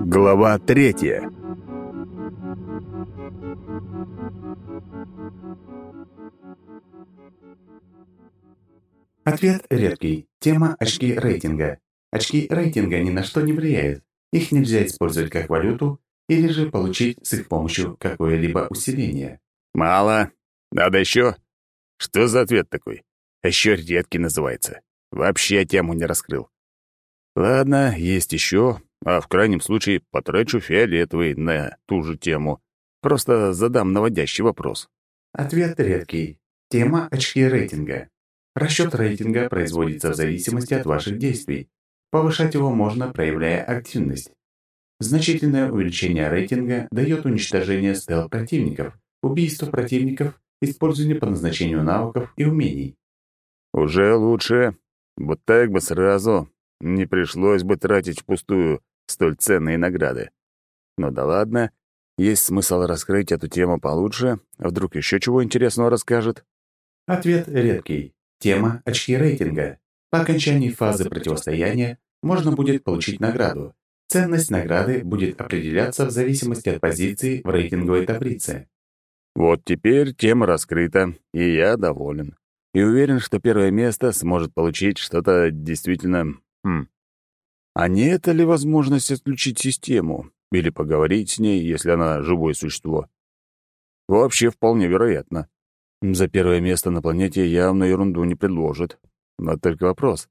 Глава третья. Ответ редкий. Тема «Очки рейтинга». Очки рейтинга ни на что не влияют. Их нельзя использовать как валюту или же получить с их помощью какое-либо усиление. Мало. Надо еще. Что за ответ такой? Еще редкий называется. Вообще тему не раскрыл. Ладно, есть еще, а в крайнем случае потрачу фиолетовый на ту же тему. Просто задам наводящий вопрос. Ответ редкий. Тема «Очки рейтинга». Расчет рейтинга производится в зависимости от ваших действий. Повышать его можно, проявляя активность. Значительное увеличение рейтинга дает уничтожение стел противников, убийство противников, использование по назначению навыков и умений. Уже лучше. Вот так бы сразу. Не пришлось бы тратить впустую столь ценные награды. Но да ладно, есть смысл раскрыть эту тему получше, а вдруг еще чего интересного расскажет. Ответ редкий. Тема «Очки рейтинга». По окончании фазы противостояния можно будет получить награду. Ценность награды будет определяться в зависимости от позиции в рейтинговой таблице. Вот теперь тема раскрыта, и я доволен. И уверен, что первое место сможет получить что-то действительно... Хм. А не это ли возможность отключить систему? Или поговорить с ней, если она живое существо? Вообще вполне вероятно. За первое место на планете явно ерунду не предложит. Но только вопрос.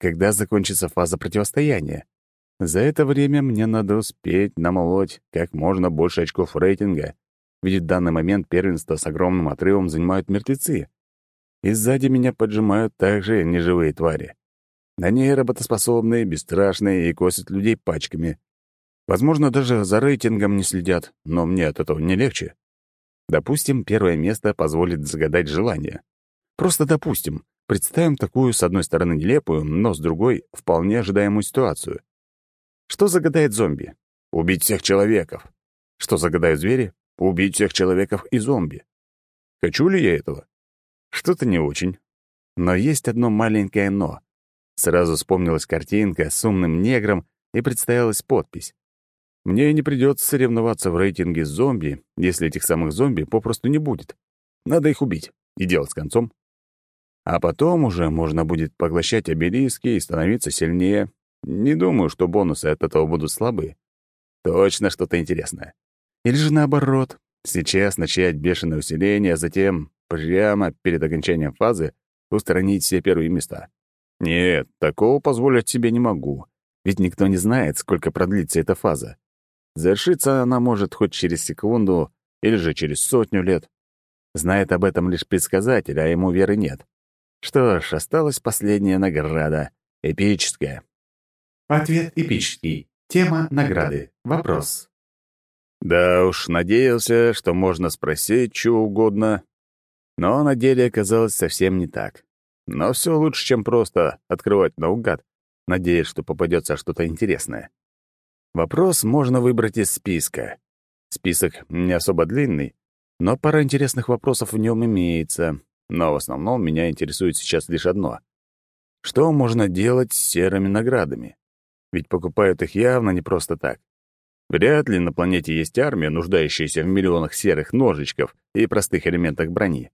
Когда закончится фаза противостояния? За это время мне надо успеть намолоть как можно больше очков рейтинга, ведь в данный момент первенство с огромным отрывом занимают мертвецы. И сзади меня поджимают также неживые твари. Они работоспособные, бесстрашные и косят людей пачками. Возможно, даже за рейтингом не следят, но мне от этого не легче. Допустим, первое место позволит загадать желание. Просто допустим, представим такую, с одной стороны, нелепую, но с другой — вполне ожидаемую ситуацию. Что загадает зомби? Убить всех человеков. Что загадают звери? Убить всех человеков и зомби. Хочу ли я этого? Что-то не очень. Но есть одно маленькое «но». Сразу вспомнилась картинка с умным негром и представилась подпись. Мне не придется соревноваться в рейтинге с зомби, если этих самых зомби попросту не будет. Надо их убить и делать с концом. А потом уже можно будет поглощать обелиски и становиться сильнее. Не думаю, что бонусы от этого будут слабы. Точно что-то интересное. Или же наоборот, сейчас начать бешеное усиление, а затем, прямо перед окончанием фазы, устранить все первые места. Нет, такого позволить себе не могу, ведь никто не знает, сколько продлится эта фаза. Завершиться она может хоть через секунду или же через сотню лет. Знает об этом лишь предсказатель, а ему веры нет. Что ж, осталась последняя награда. Эпическая. Ответ эпический. Тема награды. Вопрос. Да уж, надеялся, что можно спросить что угодно. Но на деле оказалось совсем не так. Но все лучше, чем просто открывать наугад, надеясь, что попадется что-то интересное. Вопрос можно выбрать из списка. Список не особо длинный, но пара интересных вопросов в нем имеется. Но в основном меня интересует сейчас лишь одно. Что можно делать с серыми наградами? Ведь покупают их явно не просто так. Вряд ли на планете есть армия, нуждающаяся в миллионах серых ножичков и простых элементах брони.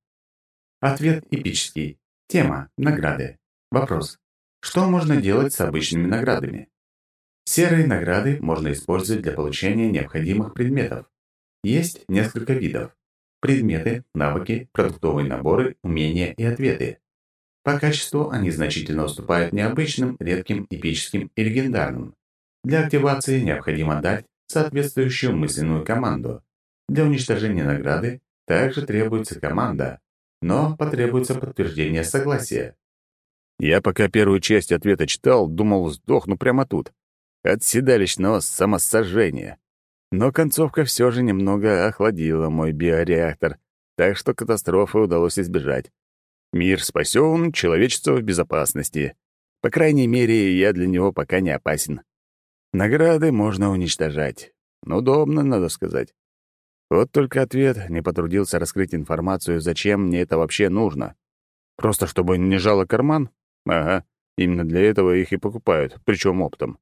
Ответ эпический. Тема — награды. Вопрос. Что можно делать с обычными наградами? Серые награды можно использовать для получения необходимых предметов. Есть несколько видов. Предметы, навыки, продуктовые наборы, умения и ответы. По качеству они значительно уступают необычным, редким, эпическим и легендарным. Для активации необходимо дать соответствующую мысленную команду. Для уничтожения награды также требуется команда, но потребуется подтверждение согласия. Я пока первую часть ответа читал, думал, сдохну прямо тут от седалищного самосожжения. Но концовка все же немного охладила мой биореактор, так что катастрофы удалось избежать. Мир спасен, человечество в безопасности. По крайней мере, я для него пока не опасен. Награды можно уничтожать. Удобно, надо сказать. Вот только ответ не потрудился раскрыть информацию, зачем мне это вообще нужно. Просто чтобы не жало карман? Ага, именно для этого их и покупают, причем оптом.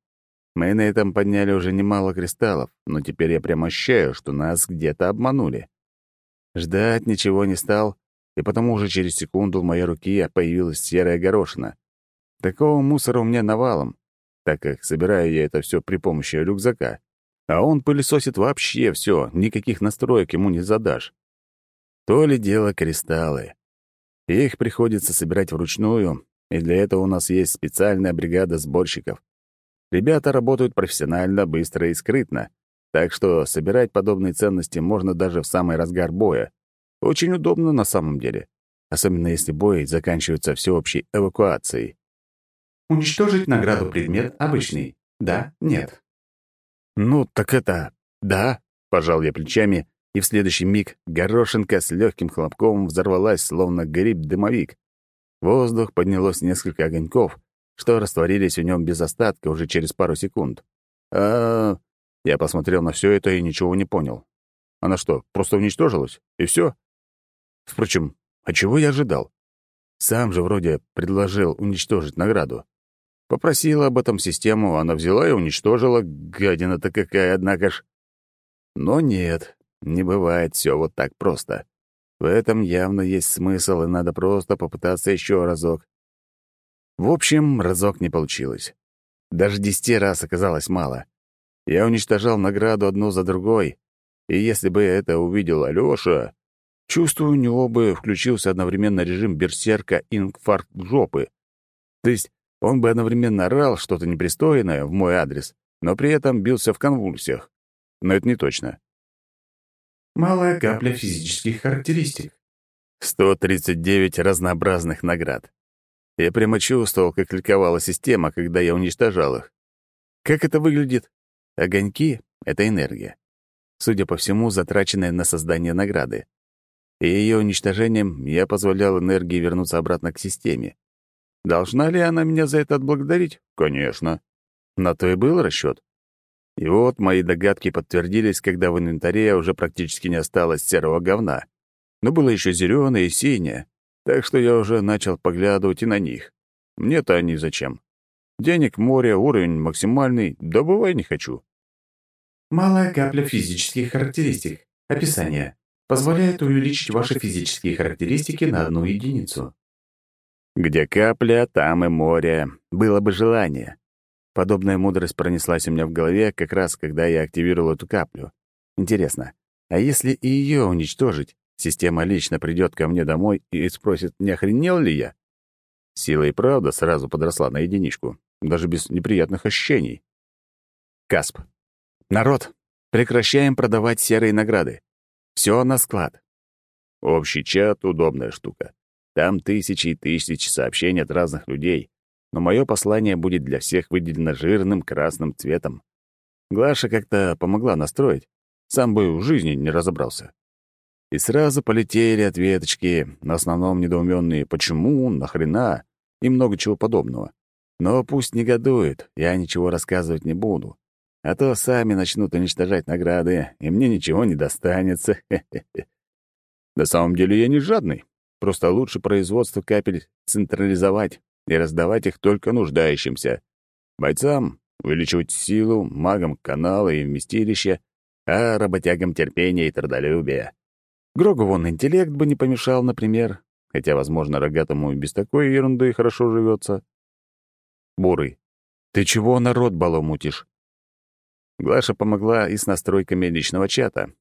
Мы на этом подняли уже немало кристаллов, но теперь я прямо ощущаю, что нас где-то обманули. Ждать ничего не стал, и потому уже через секунду в моей руке появилась серая горошина. Такого мусора у меня навалом, так как собираю я это все при помощи рюкзака. А он пылесосит вообще все, никаких настроек ему не задашь. То ли дело кристаллы. Их приходится собирать вручную, и для этого у нас есть специальная бригада сборщиков. Ребята работают профессионально, быстро и скрытно, так что собирать подобные ценности можно даже в самый разгар боя. Очень удобно на самом деле, особенно если бой заканчивается всеобщей эвакуацией. Уничтожить награду предмет обычный. Да, нет. Ну, так это... Да, пожал я плечами, и в следующий миг горошинка с легким хлопком взорвалась, словно гриб-дымовик. Воздух поднялось несколько огоньков, что растворились в нем без остатка уже через пару секунд. А, Я посмотрел на все это и ничего не понял. Она что, просто уничтожилась? И все? Впрочем, а чего я ожидал? Сам же вроде предложил уничтожить награду. Попросила об этом систему, она взяла и уничтожила. Гадина-то какая, однако ж. Но нет, не бывает все вот так просто. В этом явно есть смысл, и надо просто попытаться еще разок. В общем, разок не получилось. Даже десяти раз оказалось мало. Я уничтожал награду одну за другой, и если бы это увидел Алёша, чувствую, у него бы включился одновременно режим берсерка инфаркт жопы. То есть он бы одновременно орал что-то непристойное в мой адрес, но при этом бился в конвульсиях. Но это не точно. Малая капля физических характеристик. 139 разнообразных наград. Я прямо чувствовал, как ликовала система, когда я уничтожал их. Как это выглядит? Огоньки — это энергия. Судя по всему, затраченная на создание награды. И ее уничтожением я позволял энергии вернуться обратно к системе. Должна ли она меня за это отблагодарить? Конечно. На то и был расчет. И вот мои догадки подтвердились, когда в инвентаре уже практически не осталось серого говна. Но было еще зеленое и синее, так что я уже начал поглядывать и на них. Мне-то они зачем? Денег море, уровень максимальный, добывай не хочу. Малая капля физических характеристик. Описание. Позволяет увеличить ваши физические характеристики на одну единицу. Где капля, там и море. Было бы желание. Подобная мудрость пронеслась у меня в голове как раз, когда я активировал эту каплю. Интересно, а если и ее уничтожить, Система лично придет ко мне домой и спросит, не охренел ли я. Сила и правда сразу подросла на единичку, даже без неприятных ощущений. Касп. Народ, прекращаем продавать серые награды. Все на склад. Общий чат — удобная штука. Там тысячи и тысячи сообщений от разных людей, но мое послание будет для всех выделено жирным красным цветом. Глаша как-то помогла настроить, сам бы в жизни не разобрался. И сразу полетели ответочки, на основном недоуменные «почему?», «нахрена?» и много чего подобного. Но пусть негодует, я ничего рассказывать не буду. А то сами начнут уничтожать награды, и мне ничего не достанется. На самом деле я не жадный. Просто лучше производство капель централизовать и раздавать их только нуждающимся. Бойцам увеличивать силу, магам — каналы и вместилища, а работягам — терпение и трудолюбие. Грогу вон интеллект бы не помешал, например, хотя, возможно, рогатому и без такой ерунды хорошо живется. Бурый, ты чего народ баломутишь? Глаша помогла и с настройками личного чата.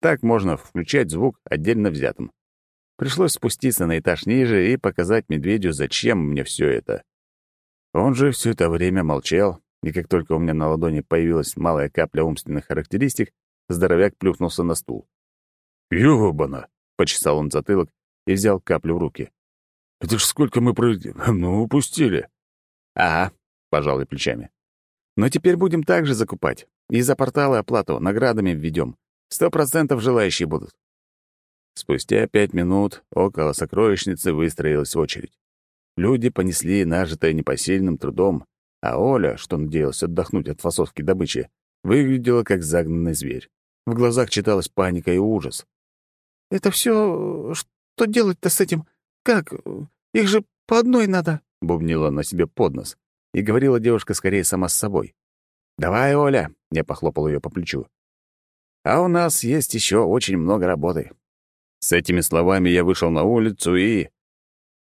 Так можно включать звук отдельно взятым. Пришлось спуститься на этаж ниже и показать медведю, зачем мне все это. Он же все это время молчал, и как только у меня на ладони появилась малая капля умственных характеристик, здоровяк плюхнулся на стул. «Ёбана!» — почесал он затылок и взял каплю в руки. «Это ж сколько мы про... ну, упустили!» «Ага», — пожал я плечами. «Но теперь будем так же закупать. И за порталы оплату наградами введем. Сто процентов желающие будут». Спустя пять минут около сокровищницы выстроилась очередь. Люди понесли нажитое непосильным трудом, а Оля, что надеялась отдохнуть от фасовки добычи, выглядела как загнанный зверь. В глазах читалась паника и ужас. «Это все... Что делать-то с этим? Как? Их же по одной надо!» — бубнила на себе под нос. И говорила девушка скорее сама с собой. «Давай, Оля!» — я похлопал ее по плечу. «А у нас есть еще очень много работы». С этими словами я вышел на улицу и...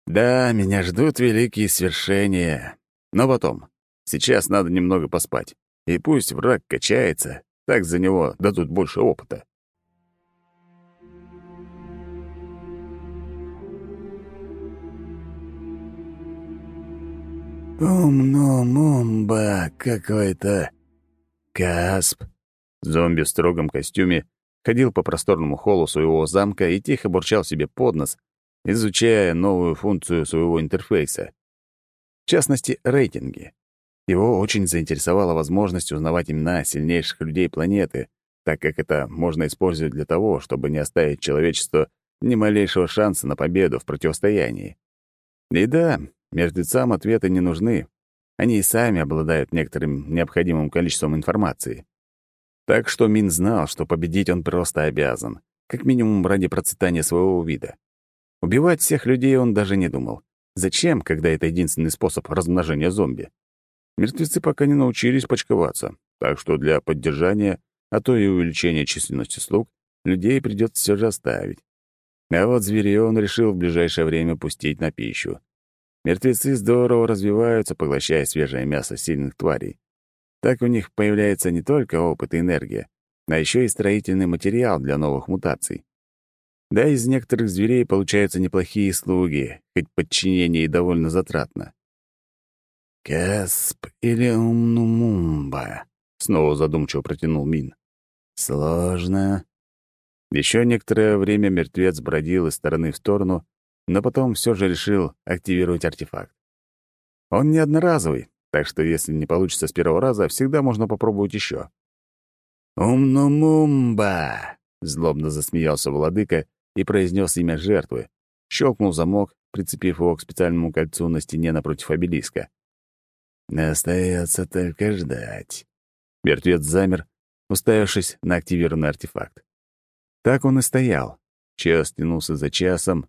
Да, меня ждут великие свершения. Но потом. Сейчас надо немного поспать. И пусть враг качается, так за него дадут больше опыта. «Умно-мумба какой-то. Касп». Зомби в строгом костюме ходил по просторному холлу своего замка и тихо бурчал себе под нос, изучая новую функцию своего интерфейса. В частности, рейтинги. Его очень заинтересовала возможность узнавать имена сильнейших людей планеты, так как это можно использовать для того, чтобы не оставить человечеству ни малейшего шанса на победу в противостоянии. И да, Мертвецам ответы не нужны. Они и сами обладают некоторым необходимым количеством информации. Так что Мин знал, что победить он просто обязан, как минимум ради процветания своего вида. Убивать всех людей он даже не думал. Зачем, когда это единственный способ размножения зомби? Мертвецы пока не научились почковаться, так что для поддержания, а то и увеличения численности слуг, людей придется все же оставить. А вот зверей он решил в ближайшее время пустить на пищу. Мертвецы здорово развиваются, поглощая свежее мясо сильных тварей. Так у них появляется не только опыт и энергия, а еще и строительный материал для новых мутаций. Да, из некоторых зверей получаются неплохие слуги, хоть подчинение и довольно затратно. «Касп или Умнумумба?» — снова задумчиво протянул Мин. «Сложно». Еще некоторое время мертвец бродил из стороны в сторону, но потом все же решил активировать артефакт. Он не одноразовый, так что если не получится с первого раза, всегда можно попробовать еще. «Умнумумба!» — злобно засмеялся владыка и произнес имя жертвы. Щелкнул замок, прицепив его к специальному кольцу на стене напротив обелиска. «Остается только ждать». Мертвец замер, уставившись на активированный артефакт. Так он и стоял. Час тянулся за часом,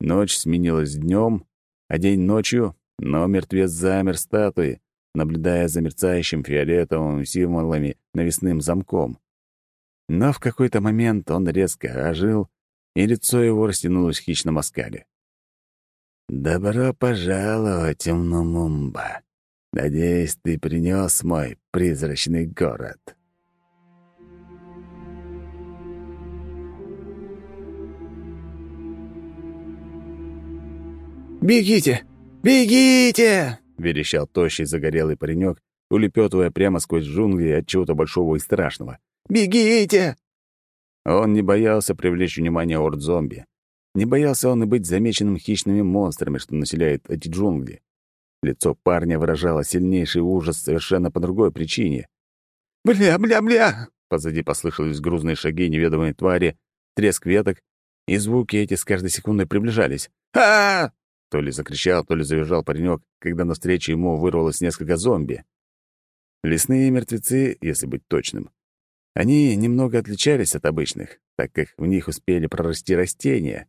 Ночь сменилась днем, а день ночью, но мертвец замер статуи, наблюдая за мерцающим фиолетовым символами навесным замком. Но в какой-то момент он резко ожил, и лицо его растянулось в хищном оскале. «Добро пожаловать, Умнумумба. Надеюсь, ты принес мой призрачный город». «Бегите! Бегите!» — верещал тощий загорелый паренек, улепетывая прямо сквозь джунгли от чего-то большого и страшного. «Бегите!» Он не боялся привлечь внимание орд зомби. Не боялся он и быть замеченным хищными монстрами, что населяют эти джунгли. Лицо парня выражало сильнейший ужас совершенно по другой причине. «Бля, бля, бля!» Позади послышались грузные шаги неведомой твари, треск веток, и звуки эти с каждой секундой приближались. а, -а, -а то ли закричал, то ли завизжал паренек, когда навстречу ему вырвалось несколько зомби. Лесные мертвецы, если быть точным. Они немного отличались от обычных, так как в них успели прорасти растения.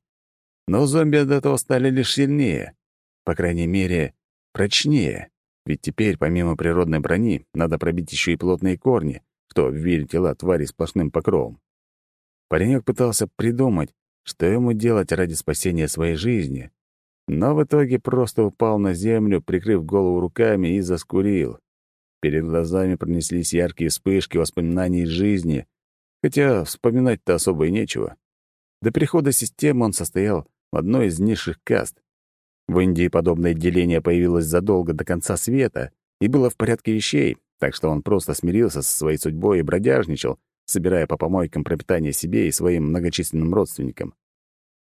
Но зомби от этого стали лишь сильнее. По крайней мере, прочнее. Ведь теперь, помимо природной брони, надо пробить еще и плотные корни, что обвили тела твари сплошным покровом. Паренек пытался придумать, что ему делать ради спасения своей жизни, но в итоге просто упал на землю, прикрыв голову руками и заскурил. Перед глазами пронеслись яркие вспышки воспоминаний из жизни, хотя вспоминать-то особо и нечего. До прихода системы он состоял в одной из низших каст. В Индии подобное деление появилось задолго до конца света и было в порядке вещей, так что он просто смирился со своей судьбой и бродяжничал, собирая по помойкам пропитание себе и своим многочисленным родственникам.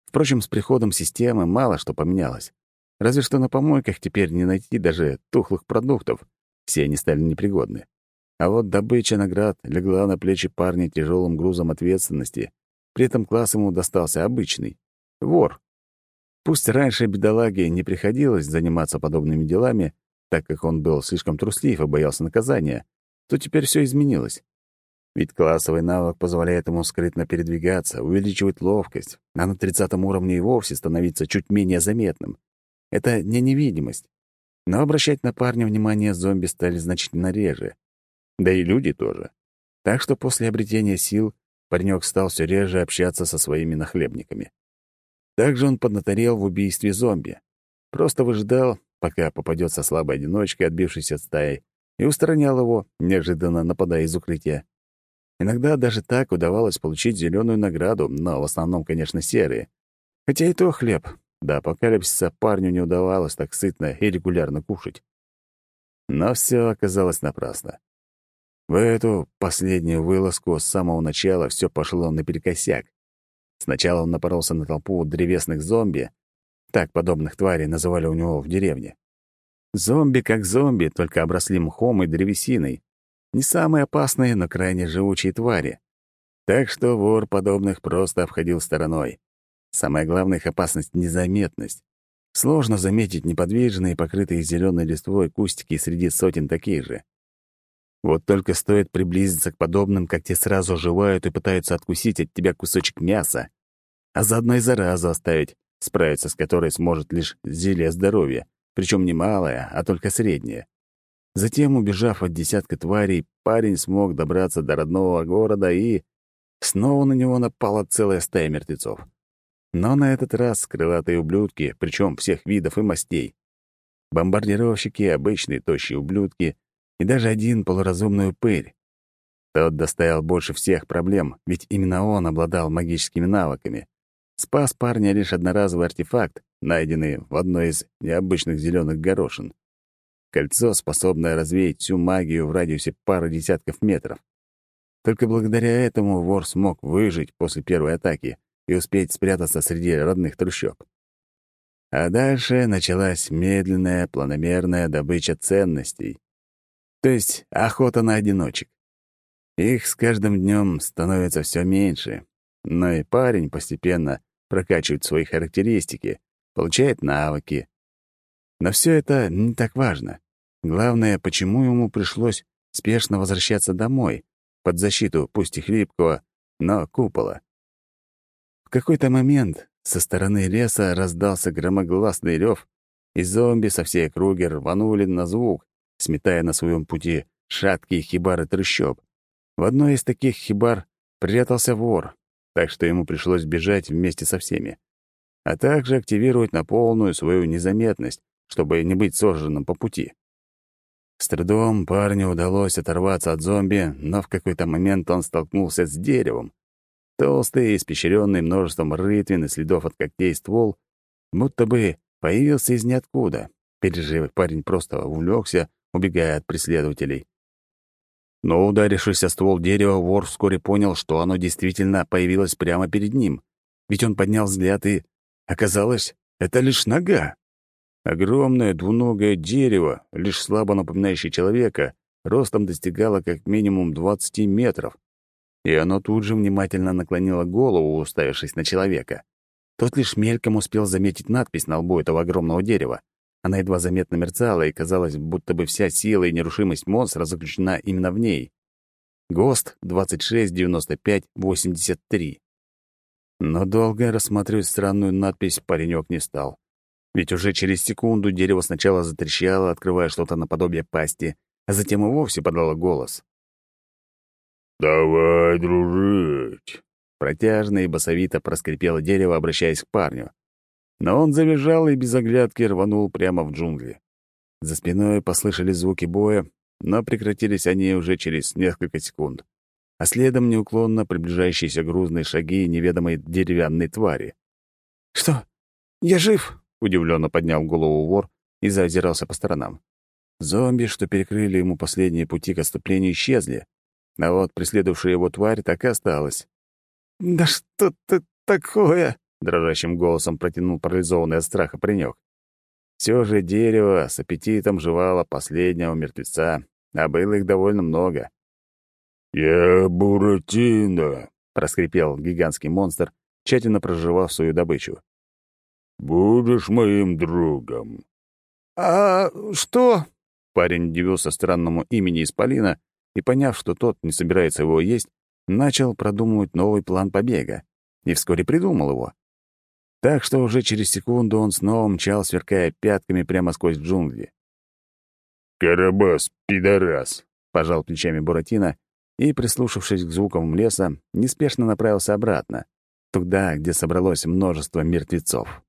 Впрочем, с приходом системы мало что поменялось. Разве что на помойках теперь не найти даже тухлых продуктов. Все они стали непригодны. А вот добыча наград легла на плечи парня тяжелым грузом ответственности. При этом класс ему достался обычный — вор. Пусть раньше бедолаге не приходилось заниматься подобными делами, так как он был слишком труслив и боялся наказания, то теперь все изменилось. Ведь классовый навык позволяет ему скрытно передвигаться, увеличивать ловкость, а на тридцатом уровне и вовсе становиться чуть менее заметным. Это не невидимость. Но обращать на парня внимание зомби стали значительно реже. Да и люди тоже. Так что после обретения сил паренек стал все реже общаться со своими нахлебниками. Также он поднаторел в убийстве зомби. Просто выждал, пока попадется слабая одиночка, отбившийся от стаи, и устранял его, неожиданно нападая из укрытия. Иногда даже так удавалось получить зеленую награду, но в основном, конечно, серые. Хотя и то хлеб. До апокалипсиса парню не удавалось так сытно и регулярно кушать. Но все оказалось напрасно. В эту последнюю вылазку с самого начала все пошло наперекосяк. Сначала он напоролся на толпу древесных зомби, так подобных тварей называли у него в деревне. Зомби как зомби, только обросли мхом и древесиной. Не самые опасные, но крайне живучие твари. Так что вор подобных просто обходил стороной. Самая главная их опасность — незаметность. Сложно заметить неподвижные, покрытые зеленой листвой кустики среди сотен таких же. Вот только стоит приблизиться к подобным, как те сразу оживают и пытаются откусить от тебя кусочек мяса, а заодно и заразу оставить, справиться с которой сможет лишь зелье здоровья, причем не малое, а только среднее. Затем, убежав от десятка тварей, парень смог добраться до родного города и... Снова на него напала целая стая мертвецов. Но на этот раз крылатые ублюдки, причем всех видов и мастей. Бомбардировщики, обычные тощие ублюдки и даже один полуразумный упырь. Тот доставил больше всех проблем, ведь именно он обладал магическими навыками. Спас парня лишь одноразовый артефакт, найденный в одной из необычных зеленых горошин. Кольцо, способное развеять всю магию в радиусе пары десятков метров. Только благодаря этому вор смог выжить после первой атаки, и успеть спрятаться среди родных трущоб. А дальше началась медленная, планомерная добыча ценностей. То есть охота на одиночек. Их с каждым днем становится все меньше, но и парень постепенно прокачивает свои характеристики, получает навыки. Но все это не так важно. Главное, почему ему пришлось спешно возвращаться домой, под защиту пусть и хлипкого, но купола. В какой-то момент со стороны леса раздался громогласный рев, и зомби со всей округи рванули на звук, сметая на своем пути шаткие хибары трущоб. В одной из таких хибар прятался вор, так что ему пришлось бежать вместе со всеми, а также активировать на полную свою незаметность, чтобы не быть сожженным по пути. С трудом парню удалось оторваться от зомби, но в какой-то момент он столкнулся с деревом, Толстый, испещренный множеством рытвин и следов от когтей ствол, будто бы появился из ниоткуда. Пережив, парень просто увлекся, убегая от преследователей. Но, ударившись о ствол дерева, вор вскоре понял, что оно действительно появилось прямо перед ним. Ведь он поднял взгляд и... Оказалось, это лишь нога. Огромное двуногое дерево, лишь слабо напоминающее человека, ростом достигало как минимум 20 метров и оно тут же внимательно наклонило голову, уставившись на человека. Тот лишь мельком успел заметить надпись на лбу этого огромного дерева. Она едва заметно мерцала, и казалось, будто бы вся сила и нерушимость монстра заключена именно в ней. ГОСТ 269583. Но долго рассматривать странную надпись паренек не стал. Ведь уже через секунду дерево сначала затрещало, открывая что-то наподобие пасти, а затем и вовсе подало голос. «Давай дружить!» Протяжно и басовито проскрипело дерево, обращаясь к парню. Но он завизжал и без оглядки рванул прямо в джунгли. За спиной послышались звуки боя, но прекратились они уже через несколько секунд, а следом неуклонно приближающиеся грузные шаги неведомой деревянной твари. «Что? Я жив?» — удивленно поднял голову вор и заозирался по сторонам. Зомби, что перекрыли ему последние пути к отступлению, исчезли, а вот преследовавшая его тварь так и осталась. «Да что ты такое?» — дрожащим голосом протянул парализованный от страха паренек. Все же дерево с аппетитом жевало последнего мертвеца, а было их довольно много. «Я Буратино», — проскрипел гигантский монстр, тщательно проживав свою добычу. «Будешь моим другом». «А что?» Парень удивился странному имени Исполина и, поняв, что тот не собирается его есть, начал продумывать новый план побега и вскоре придумал его. Так что уже через секунду он снова мчал, сверкая пятками прямо сквозь джунгли. «Карабас, пидорас!» пожал плечами Буратино и, прислушавшись к звукам леса, неспешно направился обратно, туда, где собралось множество мертвецов.